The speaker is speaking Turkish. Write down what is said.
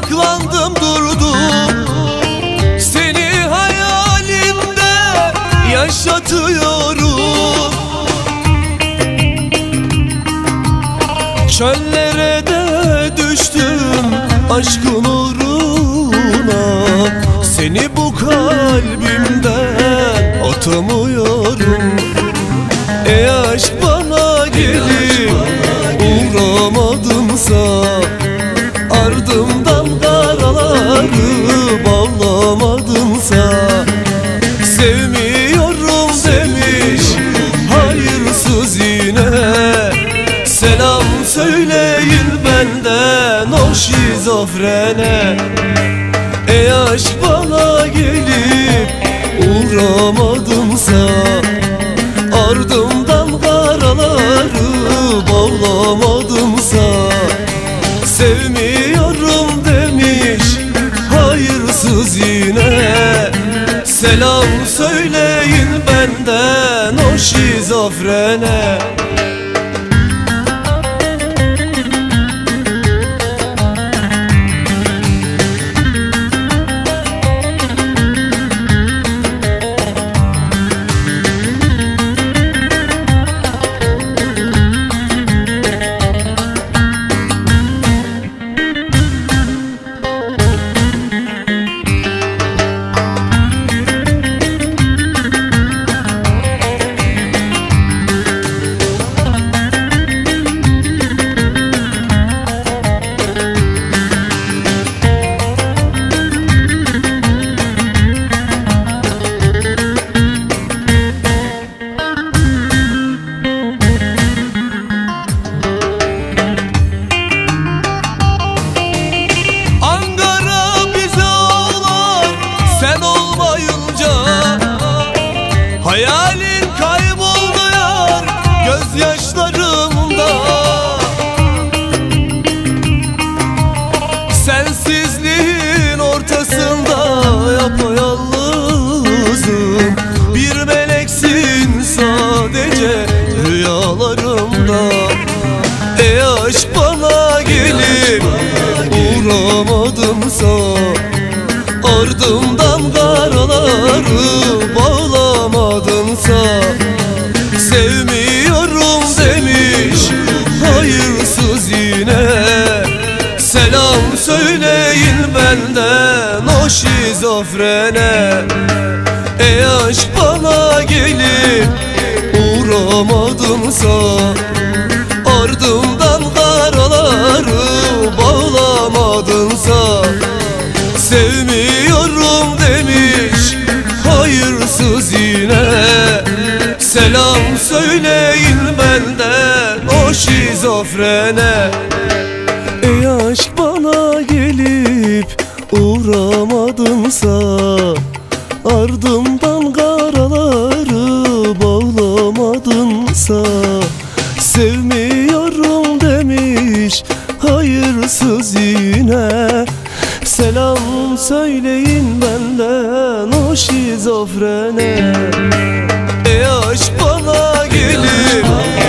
Odaklandım durdum. Seni hayalimde yaşatıyorum. Çöllere de düştüm aşkın uğruna. Seni bu kalbimden atamıyorum Ey aşk Ardımdan karaları bağlamadımsa Sevmiyorum demiş hayırsız yine. Selam söyleyin benden o şizofrene. Ey aşk bana gelip uğramadımsa Ardımdan Meleksin sadece rüyalarımda. Ey aşk bana gelip uğramadımsa Ardımdan karaları bağlamadımsa Sevmiyorum demiş hayırsız yine. Selam söyleyin benden o şizofrene uğramadımsa Ardımdan karaları bağlamadınsa Sevmiyorum demiş hayırsız yine. Selam söyleyin benden o şizofrene. Ey aşk bana gelip uğramadınsa Ardımdan karaları olsa Sevmiyorum demiş hayırsız yine. Selam söyleyin benden o şizofrene. Ey aşk bana gelip